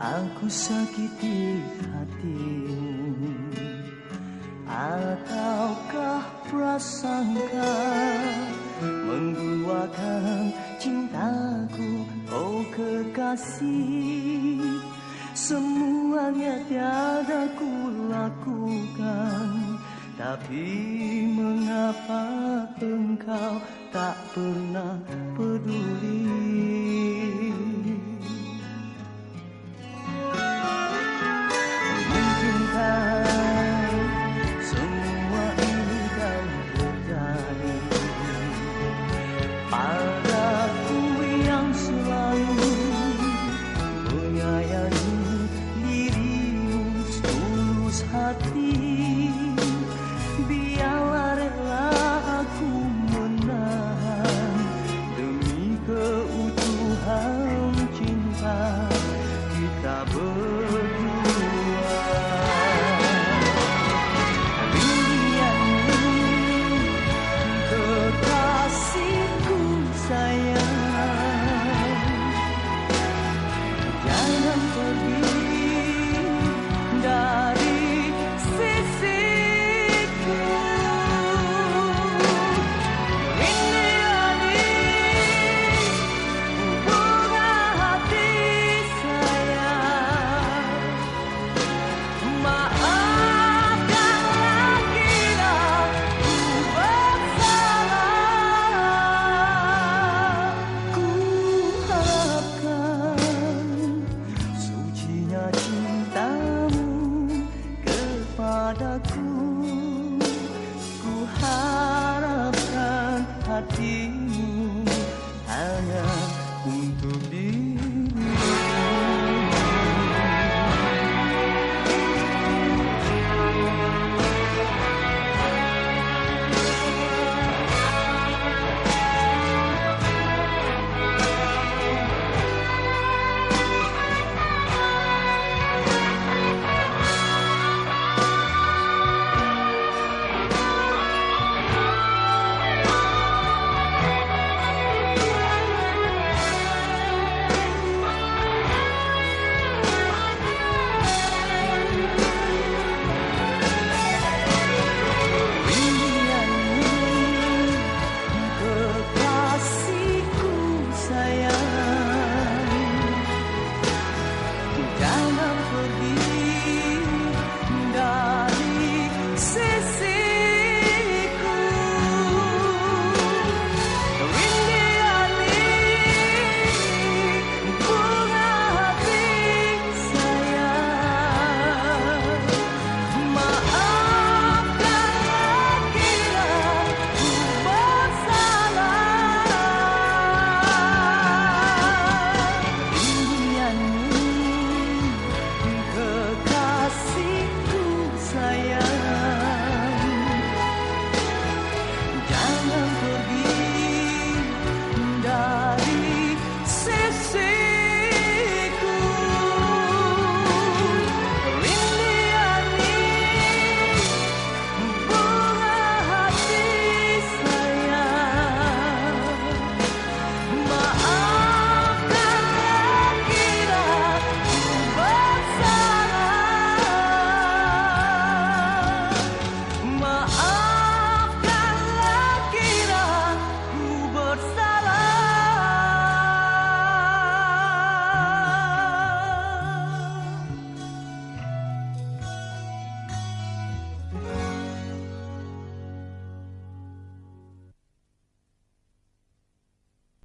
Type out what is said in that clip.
Aku sakiti hatimu. Ataukah prasangka Mengguakan cintaku Oh kekasih? Semuanya tiada ku lakukan Tapi mengapa